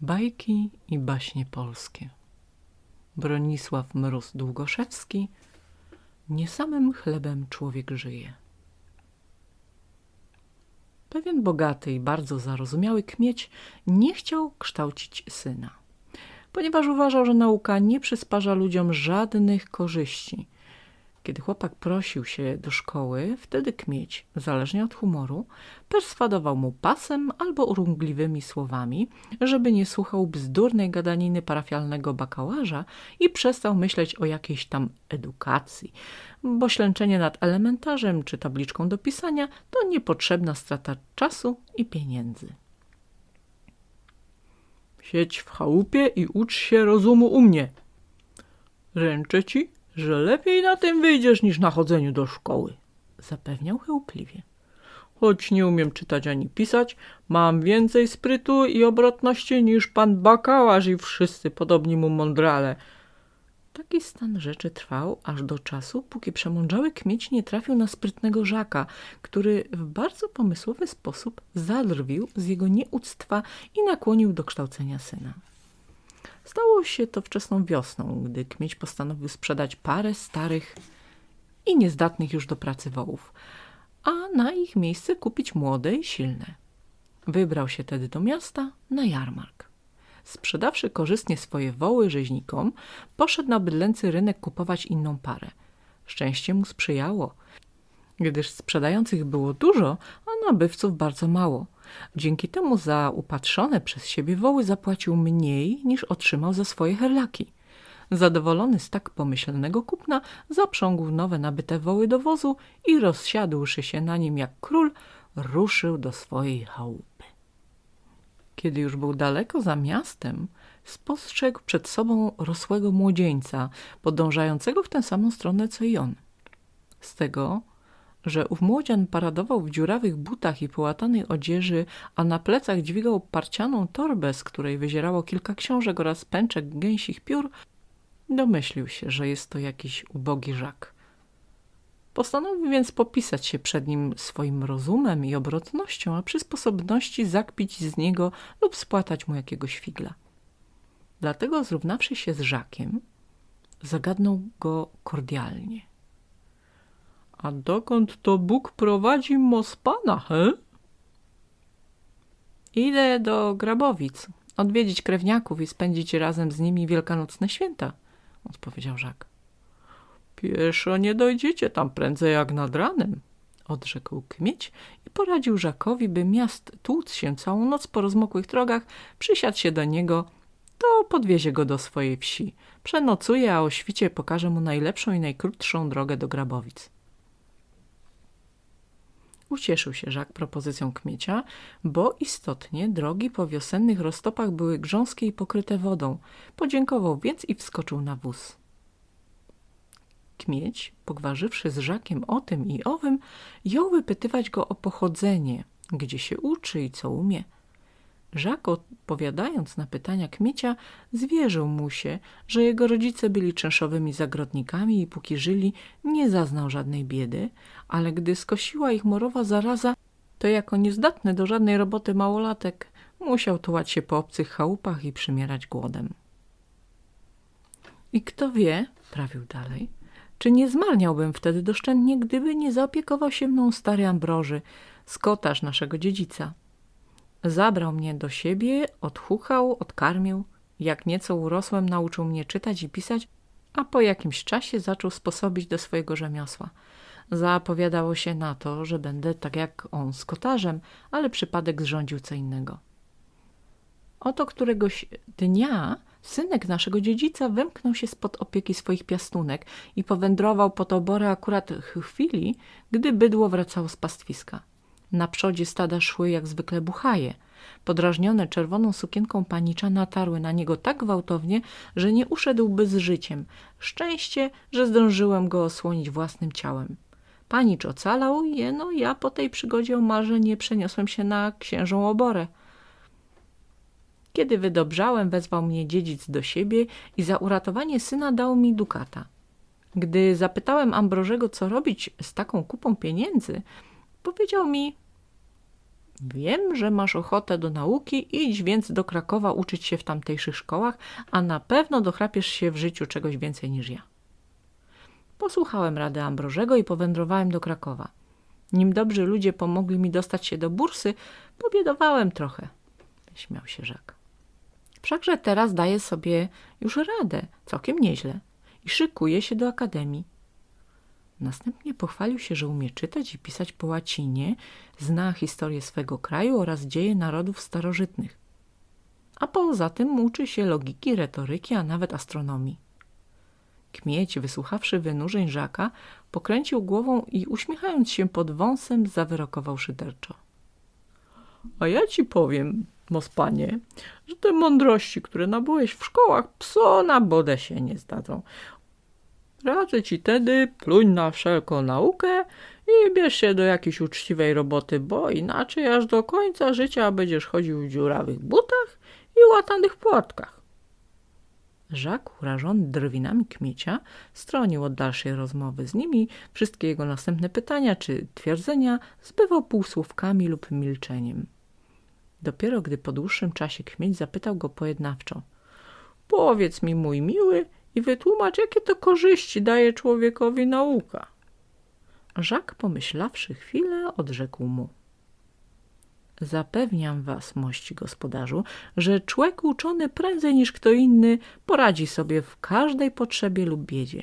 Bajki i baśnie polskie. Bronisław Mróz Długoszewski. Nie samym chlebem człowiek żyje. Pewien bogaty i bardzo zarozumiały kmieć nie chciał kształcić syna, ponieważ uważał, że nauka nie przysparza ludziom żadnych korzyści – kiedy chłopak prosił się do szkoły, wtedy kmieć, zależnie od humoru, perswadował mu pasem albo urągliwymi słowami, żeby nie słuchał bzdurnej gadaniny parafialnego bakałaża i przestał myśleć o jakiejś tam edukacji, bo ślęczenie nad elementarzem czy tabliczką do pisania to niepotrzebna strata czasu i pieniędzy. Siedź w chałupie i ucz się rozumu u mnie. Ręczę ci, że lepiej na tym wyjdziesz niż na chodzeniu do szkoły, zapewniał chełpliwie. Choć nie umiem czytać ani pisać, mam więcej sprytu i obrotności niż pan bakałasz i wszyscy podobni mu mądrale. Taki stan rzeczy trwał aż do czasu, póki przemądrzały kmieć nie trafił na sprytnego Żaka, który w bardzo pomysłowy sposób zadrwił z jego nieuctwa i nakłonił do kształcenia syna. Stało się to wczesną wiosną, gdy kmieć postanowił sprzedać parę starych i niezdatnych już do pracy wołów, a na ich miejsce kupić młode i silne. Wybrał się tedy do miasta na jarmark. Sprzedawszy korzystnie swoje woły rzeźnikom, poszedł na bydlęcy rynek kupować inną parę. Szczęście mu sprzyjało, gdyż sprzedających było dużo, a nabywców bardzo mało – Dzięki temu za upatrzone przez siebie woły zapłacił mniej niż otrzymał za swoje herlaki. Zadowolony z tak pomyślnego kupna, zaprzągł nowe nabyte woły do wozu i rozsiadłszy się na nim jak król, ruszył do swojej chałupy. Kiedy już był daleko za miastem, spostrzegł przed sobą rosłego młodzieńca, podążającego w tę samą stronę co i on. Z tego że ów młodzian paradował w dziurawych butach i połatanej odzieży, a na plecach dźwigał parcianą torbę, z której wyzierało kilka książek oraz pęczek gęsich piór, domyślił się, że jest to jakiś ubogi żak. Postanowił więc popisać się przed nim swoim rozumem i obrotnością, a przy sposobności zakpić z niego lub spłatać mu jakiegoś figla. Dlatego zrównawszy się z Żakiem, zagadnął go kordialnie. A dokąd to Bóg prowadzi Mospana, he? Idę do Grabowic, odwiedzić krewniaków i spędzić razem z nimi wielkanocne święta, odpowiedział Żak. Pieszo nie dojdziecie tam prędzej jak nad ranem, odrzekł kmieć i poradził Żakowi, by miast tłuc się całą noc po rozmokłych drogach, przysiadł się do niego, to podwiezie go do swojej wsi. Przenocuje, a o świcie pokaże mu najlepszą i najkrótszą drogę do Grabowic. Ucieszył się Żak propozycją kmiecia, bo istotnie drogi po wiosennych roztopach były grząskie i pokryte wodą. Podziękował więc i wskoczył na wóz. Kmieć, pogwarzywszy z Żakiem o tym i owym, jął wypytywać go o pochodzenie, gdzie się uczy i co umie – Żak odpowiadając na pytania Kmiecia zwierzył mu się, że jego rodzice byli czenszowymi zagrodnikami i póki żyli nie zaznał żadnej biedy, ale gdy skosiła ich morowa zaraza, to jako niezdatny do żadnej roboty małolatek musiał tułać się po obcych chałupach i przymierać głodem. I kto wie, prawił dalej, czy nie zmarniałbym wtedy doszczętnie, gdyby nie zaopiekował się mną stary Ambroży, skotarz naszego dziedzica. Zabrał mnie do siebie, odchuchał, odkarmił. Jak nieco urosłem, nauczył mnie czytać i pisać, a po jakimś czasie zaczął sposobić do swojego rzemiosła. Zapowiadało się na to, że będę tak jak on skotarzem, ale przypadek zrządził co innego. Oto któregoś dnia synek naszego dziedzica wymknął się spod opieki swoich piastunek i powędrował po tobory akurat chwili, gdy bydło wracało z pastwiska. Na przodzie stada szły jak zwykle buchaje. Podrażnione czerwoną sukienką panicza natarły na niego tak gwałtownie, że nie uszedłby z życiem. Szczęście, że zdążyłem go osłonić własnym ciałem. Panicz ocalał, jeno ja po tej przygodzie o marze nie przeniosłem się na księżą oborę. Kiedy wydobrzałem, wezwał mnie dziedzic do siebie i za uratowanie syna dał mi dukata. Gdy zapytałem Ambrożego, co robić z taką kupą pieniędzy, Powiedział mi, Wiem, że masz ochotę do nauki, idź więc do Krakowa uczyć się w tamtejszych szkołach, a na pewno dochrapiesz się w życiu czegoś więcej niż ja. Posłuchałem rady Ambrożego i powędrowałem do Krakowa. Nim dobrzy ludzie pomogli mi dostać się do bursy, pobiedowałem trochę. Śmiał się Żak. Wszakże teraz daję sobie już radę, całkiem nieźle i szykuję się do akademii. Następnie pochwalił się, że umie czytać i pisać po łacinie, zna historię swego kraju oraz dzieje narodów starożytnych. A poza tym uczy się logiki, retoryki, a nawet astronomii. Kmieć, wysłuchawszy wynurzeń Żaka, pokręcił głową i uśmiechając się pod wąsem, zawyrokował szyderczo. A ja ci powiem, mospanie, że te mądrości, które nabyłeś w szkołach, pso na bodę się nie zdadzą. Radzę ci tedy, pluń na wszelką naukę i bierz się do jakiejś uczciwej roboty, bo inaczej aż do końca życia będziesz chodził w dziurawych butach i łatanych płatkach. Żak, urażony drwinami kmiecia, stronił od dalszej rozmowy z nimi. Wszystkie jego następne pytania czy twierdzenia zbywał półsłówkami lub milczeniem. Dopiero gdy po dłuższym czasie kmieć zapytał go pojednawczo. Powiedz mi, mój miły, i wytłumacz, jakie to korzyści daje człowiekowi nauka. Żak, pomyślawszy chwilę, odrzekł mu. Zapewniam was, mości gospodarzu, że człowiek uczony prędzej niż kto inny poradzi sobie w każdej potrzebie lub biedzie.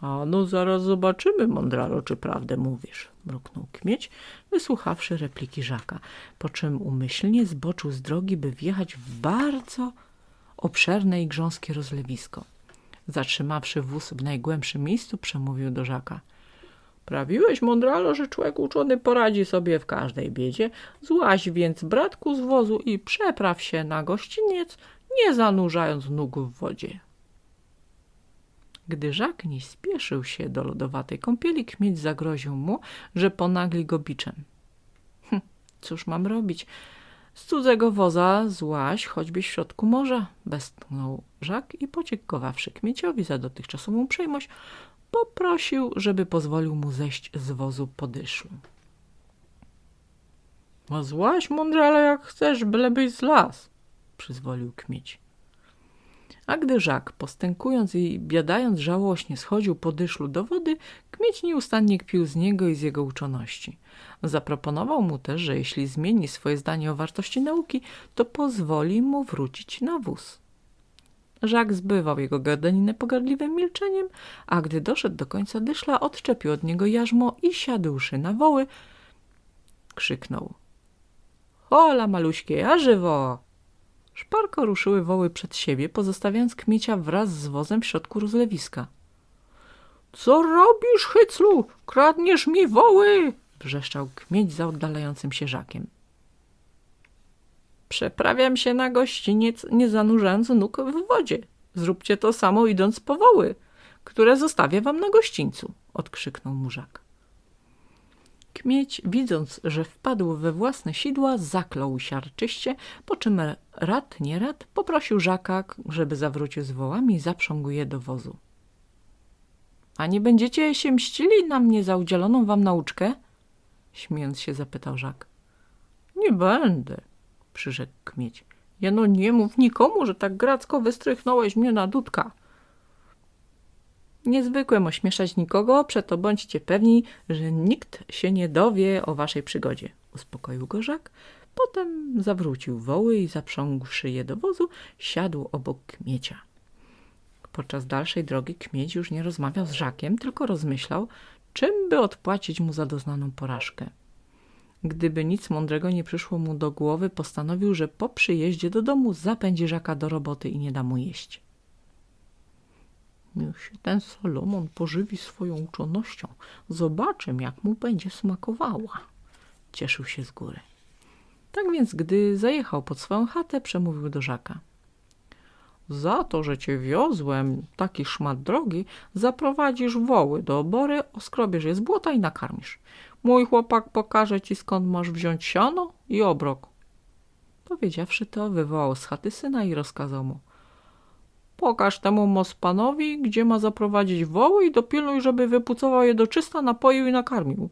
A no zaraz zobaczymy, mądralo, czy prawdę mówisz, mruknął kmieć, wysłuchawszy repliki Żaka, po czym umyślnie zboczył z drogi, by wjechać w bardzo obszerne i grząskie rozlewisko. Zatrzymawszy wóz w najgłębszym miejscu, przemówił do Żaka. Prawiłeś, mądralo, że człowiek uczony poradzi sobie w każdej biedzie. Złaź więc, bratku, z wozu i przepraw się na gościniec, nie zanurzając nóg w wodzie. Gdy Żak nie spieszył się do lodowatej kąpieli, kmieć zagroził mu, że ponagli go biczem. Hm, cóż mam robić? Z cudzego woza złaś, choćby w środku morza, westchnął Żak i podziękowawszy kmieciowi za dotychczasową uprzejmość, poprosił, żeby pozwolił mu zejść z wozu po dyszlu. A złaś mądrze, ale jak chcesz, bylebyś z las, przyzwolił kmieć. A gdy Żak, postękując i biadając żałośnie, schodził po dyszlu do wody, kmieć nieustannie kpił z niego i z jego uczoności. Zaproponował mu też, że jeśli zmieni swoje zdanie o wartości nauki, to pozwoli mu wrócić na wóz. Żak zbywał jego gadaninę pogardliwym milczeniem, a gdy doszedł do końca dyszla, odczepił od niego jarzmo i siadłszy na woły, krzyknął. Hola, maluśkie, a żywo! Szparko ruszyły woły przed siebie, pozostawiając kmiecia wraz z wozem w środku rozlewiska. Co robisz, hyclu? Kradniesz mi woły! wrzeszczał kmieć za oddalającym się żakiem. Przeprawiam się na gościniec, nie zanurzając nóg w wodzie. Zróbcie to samo idąc po woły, które zostawię wam na gościńcu, odkrzyknął mu żak. Kmieć, widząc, że wpadł we własne sidła, zaklął siarczyście, po czym rad nie rad poprosił Żaka, żeby zawrócił z wołami i zaprzągł je do wozu. A nie będziecie się mścili na mnie za udzieloną wam nauczkę? Śmiejąc się zapytał Żak. Nie będę, przyrzekł Kmieć. Jeno nie mów nikomu, że tak gracko wystrychnąłeś mnie na dudka. Nie zwykłem ośmieszać nikogo, przeto bądźcie pewni, że nikt się nie dowie o waszej przygodzie. Uspokoił go Żak, potem zawrócił woły i zaprzągłszy je do wozu, siadł obok Kmiecia. Podczas dalszej drogi Kmieć już nie rozmawiał z Żakiem, tylko rozmyślał, czym by odpłacić mu za doznaną porażkę. Gdyby nic mądrego nie przyszło mu do głowy, postanowił, że po przyjeździe do domu zapędzi Żaka do roboty i nie da mu jeść. Niech się ten Solomon pożywi swoją uczonością. Zobaczę, jak mu będzie smakowała. Cieszył się z góry. Tak więc, gdy zajechał pod swoją chatę, przemówił do Żaka. Za to, że cię wiozłem taki szmat drogi, zaprowadzisz woły do obory, oskrobiesz je z błota i nakarmisz. Mój chłopak pokaże ci, skąd masz wziąć siano i obrok. Powiedziawszy to, wywołał z chaty syna i rozkazał mu. Pokaż temu mospanowi, gdzie ma zaprowadzić woły i dopilnuj, żeby wypucował je do czysta, napoił i nakarmił.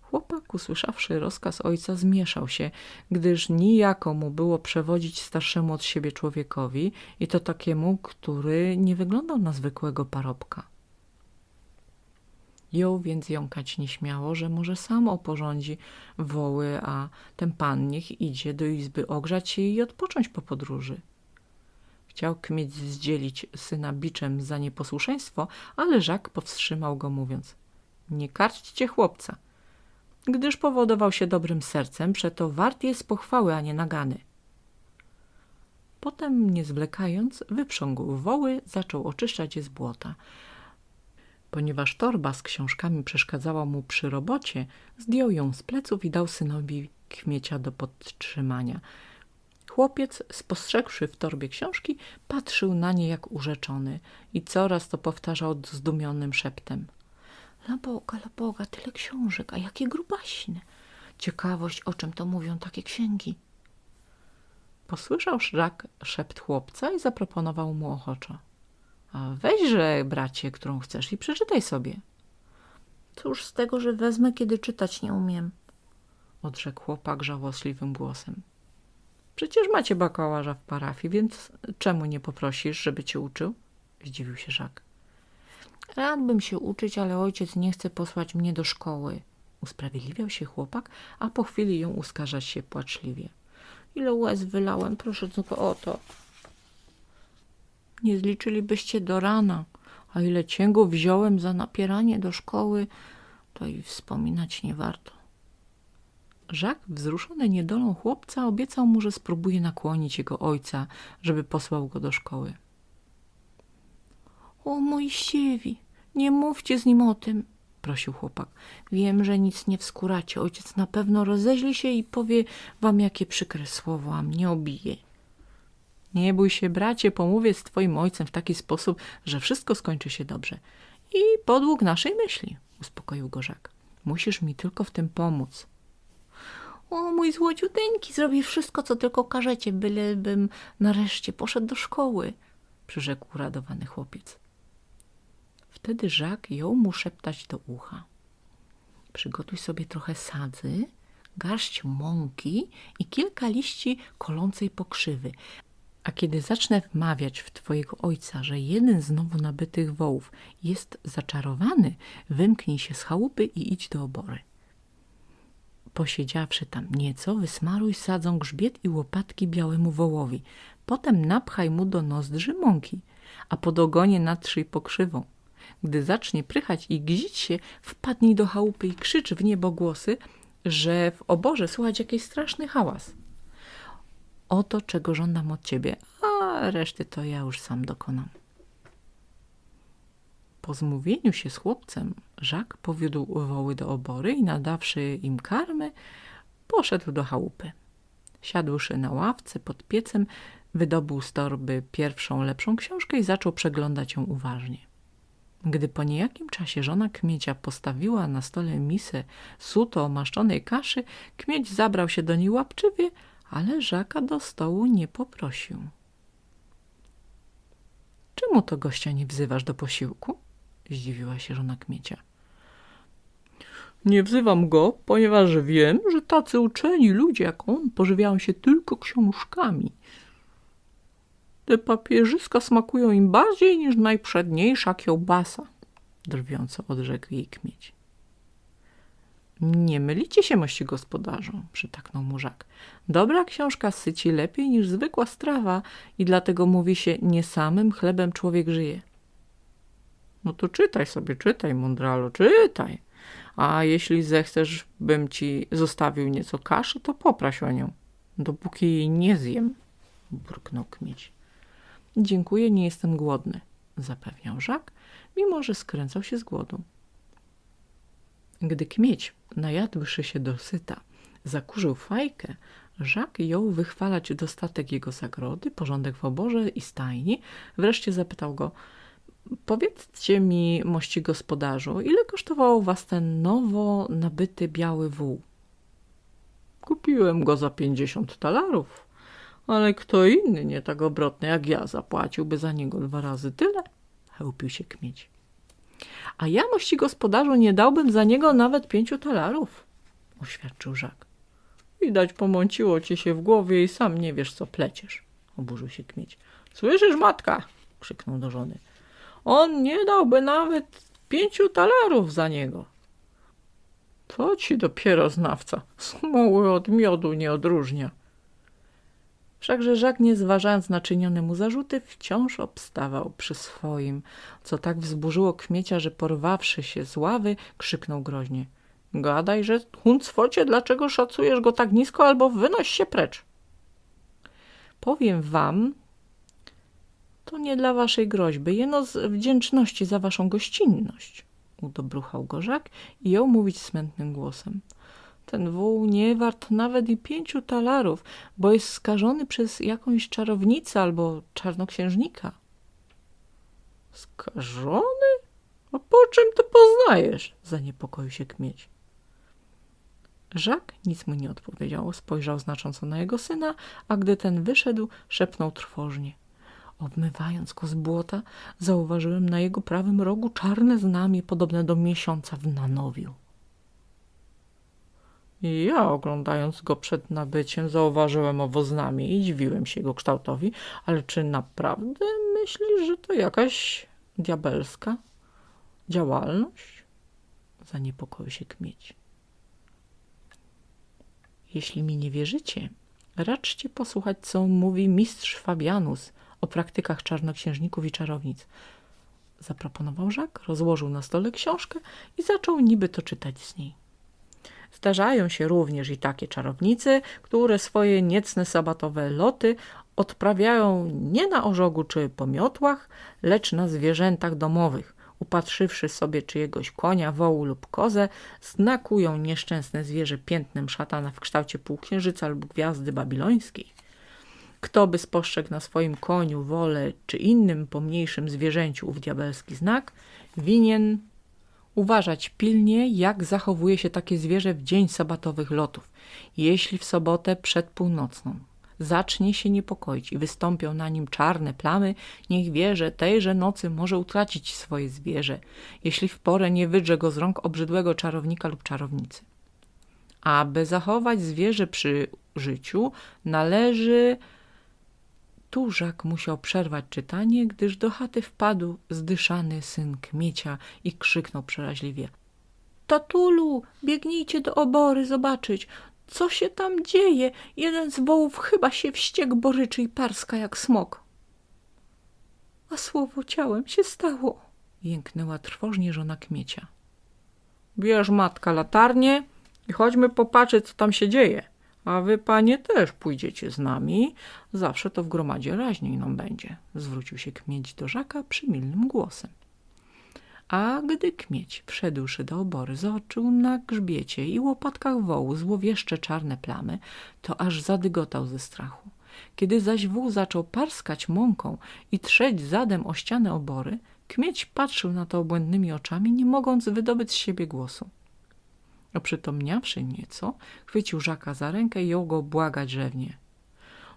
Chłopak, usłyszawszy rozkaz ojca, zmieszał się, gdyż nijako mu było przewodzić starszemu od siebie człowiekowi i to takiemu, który nie wyglądał na zwykłego parobka. Jął więc jąkać nieśmiało, że może sam oporządzi woły, a ten pan niech idzie do izby ogrzać się i odpocząć po podróży. Chciał kmieć zdzielić syna biczem za nieposłuszeństwo, ale Żak powstrzymał go mówiąc – nie karćcie chłopca, gdyż powodował się dobrym sercem, przeto wart jest pochwały, a nie nagany. Potem, nie zwlekając, wyprzągł woły, zaczął oczyszczać je z błota. Ponieważ torba z książkami przeszkadzała mu przy robocie, zdjął ją z pleców i dał synowi kmiecia do podtrzymania. Chłopiec, spostrzegłszy w torbie książki, patrzył na nie jak urzeczony i coraz to powtarzał zdumionym szeptem. La Boga, la Boga, tyle książek, a jakie grubaśne. Ciekawość, o czym to mówią takie księgi. Posłyszał szrak szept chłopca i zaproponował mu ochoczo. Weźże, bracie, którą chcesz i przeczytaj sobie. Cóż z tego, że wezmę, kiedy czytać nie umiem, odrzekł chłopak żałosliwym głosem. Przecież macie bakałaża w parafii, więc czemu nie poprosisz, żeby cię uczył? Zdziwił się Żak. Radbym się uczyć, ale ojciec nie chce posłać mnie do szkoły. Usprawiedliwiał się chłopak, a po chwili ją uskarżać się płaczliwie. Ile łez wylałem, proszę tylko o to. Nie zliczylibyście do rana, a ile cięgów wziąłem za napieranie do szkoły, to i wspominać nie warto. Żak, wzruszony niedolą chłopca, obiecał mu, że spróbuje nakłonić jego ojca, żeby posłał go do szkoły. O, Mojsiewi, nie mówcie z nim o tym, prosił chłopak. Wiem, że nic nie wskuracie. Ojciec na pewno rozeźli się i powie wam jakie przykre słowo, a mnie obije. Nie bój się, bracie, pomówię z twoim ojcem w taki sposób, że wszystko skończy się dobrze. I podług naszej myśli, uspokoił go Żak. Musisz mi tylko w tym pomóc. O, mój złodziuteńki, zrobię wszystko, co tylko każecie, bylebym nareszcie poszedł do szkoły, przyrzekł uradowany chłopiec. Wtedy Żak jął mu szeptać do ucha. Przygotuj sobie trochę sadzy, garść mąki i kilka liści kolącej pokrzywy. A kiedy zacznę wmawiać w twojego ojca, że jeden z nowo nabytych wołów jest zaczarowany, wymknij się z chałupy i idź do obory. Posiedziawszy tam nieco, wysmaruj sadzą grzbiet i łopatki białemu wołowi. Potem napchaj mu do nozdrzy mąki, a pod ogonie natrzyj pokrzywą. Gdy zacznie prychać i gzić się, wpadnij do chałupy i krzycz w niebo głosy, że w oborze słychać jakiś straszny hałas. Oto, czego żądam od ciebie, a reszty to ja już sam dokonam. Po zmówieniu się z chłopcem, Żak powiódł woły do obory i nadawszy im karmy, poszedł do chałupy. Siadłszy na ławce pod piecem, wydobył z torby pierwszą lepszą książkę i zaczął przeglądać ją uważnie. Gdy po niejakim czasie żona kmiecia postawiła na stole misę suto omaszczonej kaszy, kmieć zabrał się do niej łapczywie, ale Żaka do stołu nie poprosił. Czemu to gościa nie wzywasz do posiłku? Zdziwiła się żona kmiecia. Nie wzywam go, ponieważ wiem, że tacy uczeni ludzie jak on pożywiają się tylko książkami. Te papierzyska smakują im bardziej niż najprzedniejsza kiełbasa, drwiąco odrzekł jej kmieć. Nie mylicie się, mości gospodarzu, przytaknął mu Żak. Dobra książka syci lepiej niż zwykła strawa i dlatego mówi się, nie samym chlebem człowiek żyje. No to czytaj sobie, czytaj, mądralo, czytaj. A jeśli zechcesz, bym ci zostawił nieco kaszy, to popraś o nią, dopóki jej nie zjem, burknął kmieć. Dziękuję, nie jestem głodny, zapewniał Żak, mimo że skręcał się z głodu. Gdy kmieć, najadłszy się dosyta, zakurzył fajkę, Żak jął wychwalać dostatek jego zagrody, porządek w oborze i stajni. Wreszcie zapytał go, powiedzcie mi, mości gospodarzu, ile kosztował was ten nowo nabyty biały wół? Kupiłem go za pięćdziesiąt talarów, ale kto inny, nie tak obrotny jak ja, zapłaciłby za niego dwa razy tyle, chełpił się kmieć. A ja, mości gospodarzu, nie dałbym za niego nawet pięciu talarów, oświadczył Żak. Widać, pomąciło ci się w głowie i sam nie wiesz, co pleciesz, oburzył się kmieć. Słyszysz, matka? krzyknął do żony. On nie dałby nawet pięciu talarów za niego. To ci dopiero znawca. Smoły od miodu nie odróżnia. Wszakże Żak, nie zważając na czynione mu zarzuty, wciąż obstawał przy swoim, co tak wzburzyło kmiecia, że porwawszy się z ławy, krzyknął groźnie. Gadaj, że huncwocie, dlaczego szacujesz go tak nisko, albo wynoś się precz. Powiem wam, to nie dla waszej groźby, jeno z wdzięczności za waszą gościnność. Udobruchał go Żak i jął mówić smętnym głosem. Ten wół nie wart nawet i pięciu talarów, bo jest skażony przez jakąś czarownicę albo czarnoksiężnika. Skażony? A po czym to poznajesz? Zaniepokoił się kmieć. Żak nic mu nie odpowiedział. Spojrzał znacząco na jego syna, a gdy ten wyszedł, szepnął trwożnie. Obmywając go z błota, zauważyłem na jego prawym rogu czarne znamie podobne do miesiąca w nanowiu. Ja, oglądając go przed nabyciem, zauważyłem owo znamie i dziwiłem się jego kształtowi, ale czy naprawdę myślisz, że to jakaś diabelska działalność? Zaniepokoił się kmieć. Jeśli mi nie wierzycie, raczcie posłuchać, co mówi mistrz Fabianus o praktykach czarnoksiężników i czarownic. Zaproponował Żak, rozłożył na stole książkę i zaczął niby to czytać z niej. Zdarzają się również i takie czarownice, które swoje niecne sabatowe loty odprawiają nie na ożogu czy pomiotłach, lecz na zwierzętach domowych. Upatrzywszy sobie czyjegoś konia, wołu lub kozę, znakują nieszczęsne zwierzę piętnem szatana w kształcie półksiężyca lub gwiazdy babilońskiej. Kto by spostrzegł na swoim koniu, wole czy innym pomniejszym zwierzęciu ów diabelski znak, winien uważać pilnie, jak zachowuje się takie zwierzę w dzień sabatowych lotów. Jeśli w sobotę przed północną zacznie się niepokoić i wystąpią na nim czarne plamy, niech wie, że tejże nocy może utracić swoje zwierzę, jeśli w porę nie wydrze go z rąk obrzydłego czarownika lub czarownicy. Aby zachować zwierzę przy życiu, należy Tużak musiał przerwać czytanie, gdyż do chaty wpadł zdyszany syn kmiecia i krzyknął przeraźliwie. Tatulu, biegnijcie do obory zobaczyć, co się tam dzieje. Jeden z wołów chyba się wściekł, boryczy i parska jak smok. A słowo ciałem się stało, jęknęła trwożnie żona kmiecia. Bierz matka latarnię i chodźmy popatrzeć, co tam się dzieje. A wy, panie, też pójdziecie z nami. Zawsze to w gromadzie raźniej nam będzie. Zwrócił się kmieć do Żaka przymilnym głosem. A gdy kmieć, wszedłszy do obory, zobaczył na grzbiecie i łopatkach wołu złowieszcze czarne plamy, to aż zadygotał ze strachu. Kiedy zaś wół zaczął parskać mąką i trzeć zadem o ścianę obory, kmieć patrzył na to obłędnymi oczami, nie mogąc wydobyć z siebie głosu. Oprzytomniawszy nieco, chwycił Żaka za rękę i jął go błagać rzewnie.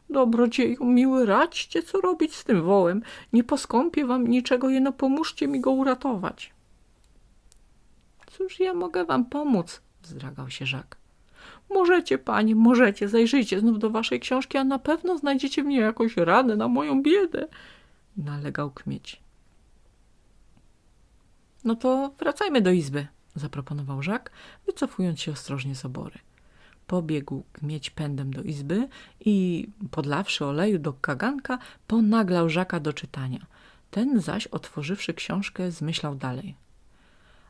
Dobrodzieju miły, radźcie, co robić z tym wołem. Nie poskąpię wam niczego, jeno pomóżcie mi go uratować. Cóż ja mogę wam pomóc? wzdragał się Żak. Możecie, panie, możecie, zajrzyjcie znów do waszej książki, a na pewno znajdziecie w niej jakąś radę na moją biedę, nalegał kmieć. No to wracajmy do izby, zaproponował Żak, wycofując się ostrożnie z obory. Pobiegł mieć pędem do izby i, podlawszy oleju do kaganka, ponaglał Żaka do czytania. Ten zaś, otworzywszy książkę, zmyślał dalej.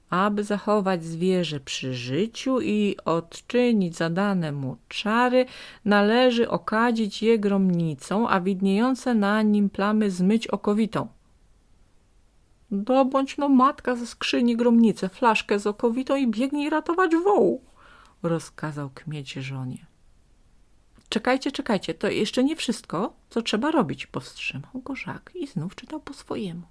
Aby zachować zwierzę przy życiu i odczynić zadane mu czary, należy okadzić je gromnicą, a widniejące na nim plamy zmyć okowitą. Dobądź no matka ze skrzyni gromnicę, flaszkę z okowitą i biegnij ratować wołu rozkazał kmieć żonie. Czekajcie, czekajcie, to jeszcze nie wszystko, co trzeba robić, powstrzymał go Żak i znów czytał po swojemu.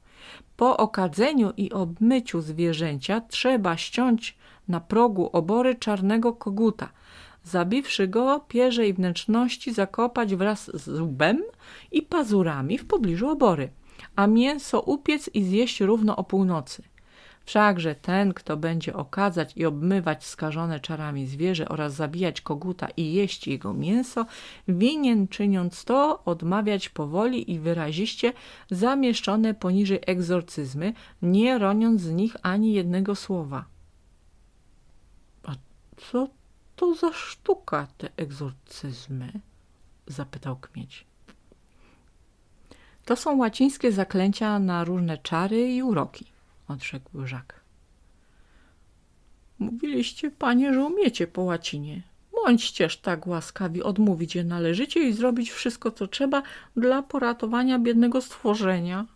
Po okadzeniu i obmyciu zwierzęcia trzeba ściąć na progu obory czarnego koguta, zabiwszy go pierze i wnętrzności zakopać wraz z łbem i pazurami w pobliżu obory, a mięso upiec i zjeść równo o północy. Wszakże ten, kto będzie okadzać i obmywać skażone czarami zwierzę oraz zabijać koguta i jeść jego mięso, winien czyniąc to odmawiać powoli i wyraziście zamieszczone poniżej egzorcyzmy, nie roniąc z nich ani jednego słowa. A co to za sztuka, te egzorcyzmy? zapytał kmieć. To są łacińskie zaklęcia na różne czary i uroki, odrzekł Żak. Mówiliście, panie, że umiecie po łacinie. Bądźcież tak łaskawi odmówić je należycie i zrobić wszystko, co trzeba dla poratowania biednego stworzenia,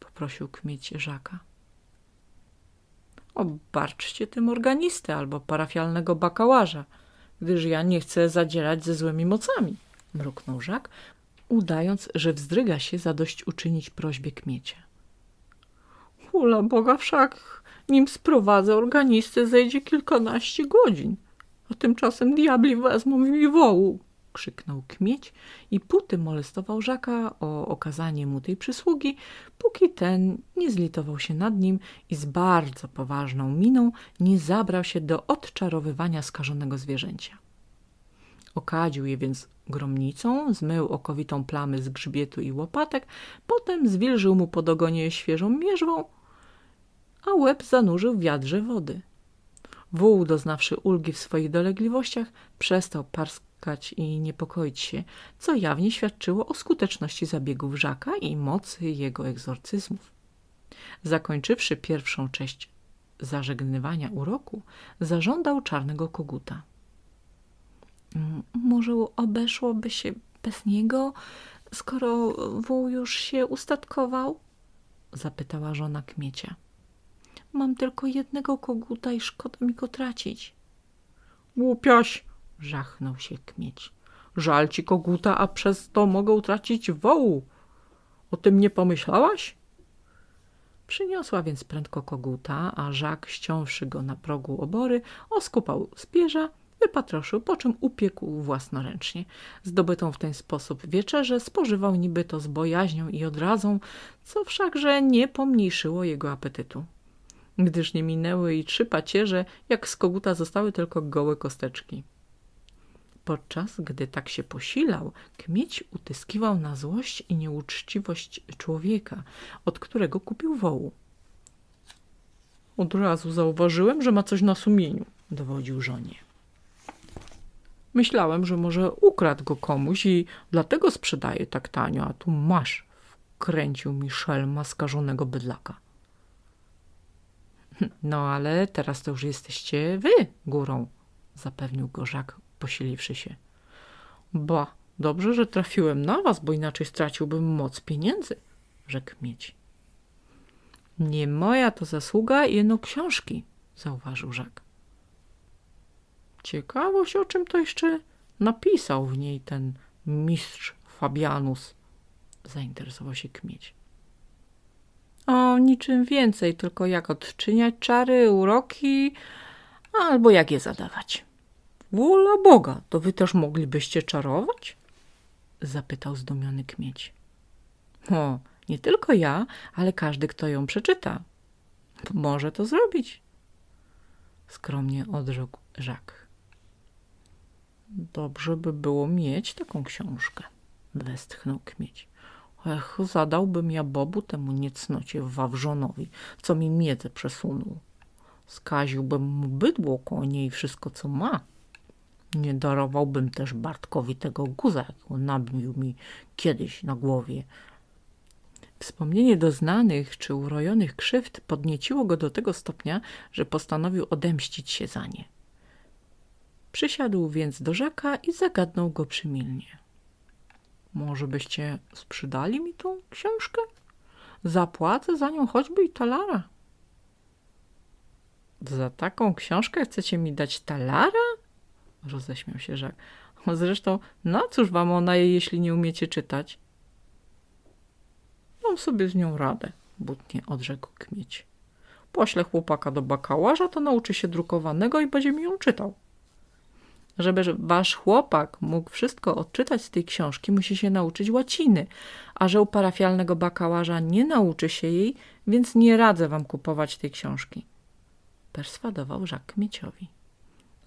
poprosił kmieć Żaka. Obarczcie tym organistę albo parafialnego bakałaża, gdyż ja nie chcę zadzierać ze złymi mocami, mruknął Żak, udając, że wzdryga się zadość uczynić prośbie kmiecia. Hula Boga wszak, nim sprowadzę organistę, zejdzie kilkanaście godzin, a tymczasem diabli wezmą mi wołu, krzyknął kmieć i puty molestował Żaka o okazanie mu tej przysługi, póki ten nie zlitował się nad nim i z bardzo poważną miną nie zabrał się do odczarowywania skażonego zwierzęcia. Okadził je więc gromnicą, zmył okowitą plamy z grzbietu i łopatek, potem zwilżył mu pod ogonie świeżą mierzwą, a łeb zanurzył w wiadrze wody. Wół, doznawszy ulgi w swoich dolegliwościach, przestał parskać i niepokoić się, co jawnie świadczyło o skuteczności zabiegów Żaka i mocy jego egzorcyzmów. Zakończywszy pierwszą część zażegnywania uroku, zażądał czarnego koguta. Może obeszłoby się bez niego, skoro wół już się ustatkował? Zapytała żona kmiecia. Mam tylko jednego koguta i szkoda mi go tracić. Głupiaś, żachnął się kmieć. Żal ci koguta, a przez to mogę utracić wołu. O tym nie pomyślałaś? Przyniosła więc prędko koguta, a Żak, ściąwszy go na progu obory, oskupał spierza wypatroszył, po czym upiekł własnoręcznie. Zdobytą w ten sposób wieczerzę spożywał niby to z bojaźnią i odrazą, co wszakże nie pomniejszyło jego apetytu. Gdyż nie minęły i trzy pacierze, jak z koguta zostały tylko gołe kosteczki. Podczas gdy tak się posilał, kmieć utyskiwał na złość i nieuczciwość człowieka, od którego kupił wołu. Od razu zauważyłem, że ma coś na sumieniu, dowodził żonie. Myślałem, że może ukradł go komuś i dlatego sprzedaje tak tanio, a tu masz, wkręcił mi szelma skażonego bydlaka. No ale teraz to już jesteście wy górą, zapewnił go posiliwszy się. Ba, dobrze, że trafiłem na was, bo inaczej straciłbym moc pieniędzy, rzekł mieć. Nie moja to zasługa, jeno książki, zauważył Żak. Ciekawość, o czym to jeszcze napisał w niej ten mistrz Fabianus, zainteresował się kmieć. O niczym więcej, tylko jak odczyniać czary, uroki, albo jak je zadawać. Wola Boga, to wy też moglibyście czarować? Zapytał zdumiony kmieć. O, nie tylko ja, ale każdy, kto ją przeczyta. Może to zrobić. Skromnie odrzekł Żak. Dobrze by było mieć taką książkę, westchnął kmieć. Ech, zadałbym ja Bobu temu niecnocie Wawrzonowi, co mi miedzę przesunął. Skaziłbym mu bydło, konie i wszystko, co ma. Nie darowałbym też Bartkowi tego guza, jak nabił mi kiedyś na głowie. Wspomnienie doznanych czy urojonych krzywd podnieciło go do tego stopnia, że postanowił odemścić się za nie. Przysiadł więc do Żaka i zagadnął go przymilnie. Może byście sprzedali mi tą książkę? Zapłacę za nią choćby i talara. Za taką książkę chcecie mi dać talara? Roześmiał się Żak. Zresztą, na cóż wam ona, jeśli nie umiecie czytać? Mam sobie z nią radę, butnie odrzekł kmieć. Poślę chłopaka do bakałaża, to nauczy się drukowanego i będzie mi ją czytał. Żeby wasz chłopak mógł wszystko odczytać z tej książki, musi się nauczyć łaciny, a że u parafialnego bakałaża nie nauczy się jej, więc nie radzę wam kupować tej książki. Perswadował Żak Kmieciowi.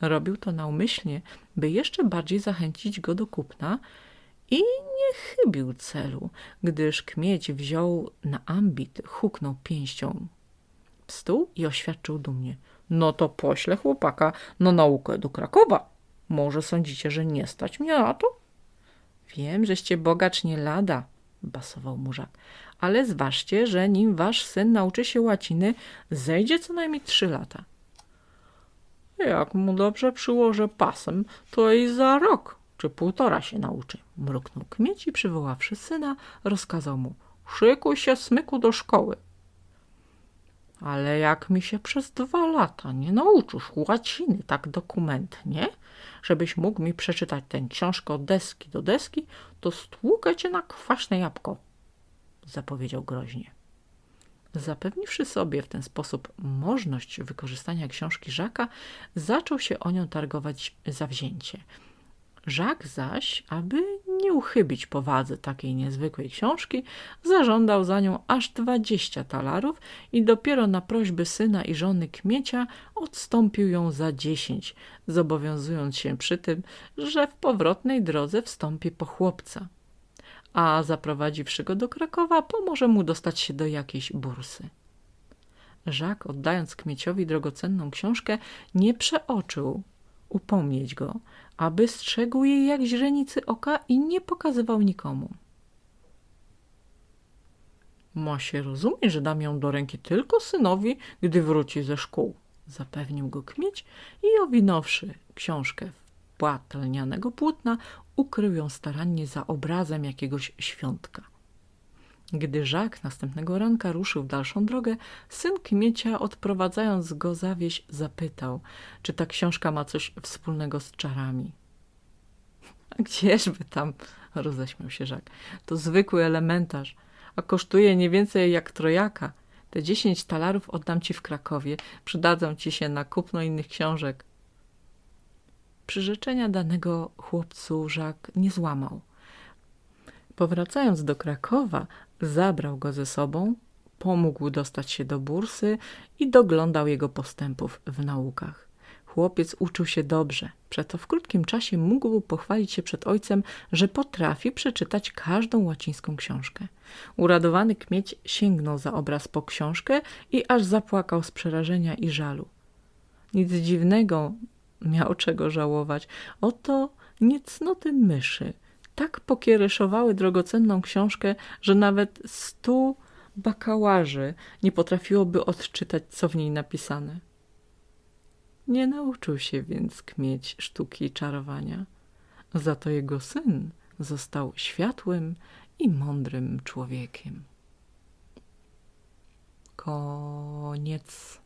Robił to naumyślnie, by jeszcze bardziej zachęcić go do kupna i nie chybił celu, gdyż Kmieć wziął na ambit, huknął pięścią w stół i oświadczył dumnie. No to poślę chłopaka na naukę do Krakowa. Może sądzicie, że nie stać mnie na to? Wiem, żeście bogacz nie lada, basował murzak, ale zważcie, że nim wasz syn nauczy się łaciny, zejdzie co najmniej trzy lata. Jak mu dobrze przyłożę pasem, to i za rok czy półtora się nauczy. Mruknął kmieć i przywoławszy syna, rozkazał mu szykuj się, smyku, do szkoły. Ale jak mi się przez dwa lata nie nauczysz łaciny tak dokumentnie, żebyś mógł mi przeczytać tę książkę od deski do deski, to stłukę cię na kwaśne jabłko, zapowiedział groźnie. Zapewniwszy sobie w ten sposób możliwość wykorzystania książki Żaka, zaczął się o nią targować zawzięcie. Żak zaś, aby nie uchybić powadze takiej niezwykłej książki, zażądał za nią aż dwadzieścia talarów i dopiero na prośby syna i żony Kmiecia odstąpił ją za dziesięć, zobowiązując się przy tym, że w powrotnej drodze wstąpi po chłopca. A zaprowadziwszy go do Krakowa, pomoże mu dostać się do jakiejś bursy. Żak, oddając Kmieciowi drogocenną książkę, nie przeoczył upomnieć go, aby strzegł jej jak źrenicy oka i nie pokazywał nikomu. Ma się rozumieć, że dam ją do ręki tylko synowi, gdy wróci ze szkół, zapewnił go kmieć i owinąwszy książkę w płat lnianego płótna, ukrył ją starannie za obrazem jakiegoś świątka. Gdy Żak następnego ranka ruszył w dalszą drogę, syn Kmiecia, odprowadzając go za wieś, zapytał, czy ta książka ma coś wspólnego z czarami. A gdzieżby tam, roześmiał się Żak. To zwykły elementarz, a kosztuje nie więcej jak trojaka. Te dziesięć talarów oddam ci w Krakowie, przydadzą ci się na kupno innych książek. Przyrzeczenia danego chłopcu Żak nie złamał. Powracając do Krakowa, zabrał go ze sobą, pomógł dostać się do bursy i doglądał jego postępów w naukach. Chłopiec uczył się dobrze, przeto w krótkim czasie mógł pochwalić się przed ojcem, że potrafi przeczytać każdą łacińską książkę. Uradowany kmieć sięgnął za obraz po książkę i aż zapłakał z przerażenia i żalu. Nic dziwnego, miał czego żałować. Oto niecnoty myszy tak pokieryszowały drogocenną książkę, że nawet stu bakałarzy nie potrafiłoby odczytać, co w niej napisane. Nie nauczył się więc kmieć sztuki czarowania. Za to jego syn został światłym i mądrym człowiekiem. Koniec.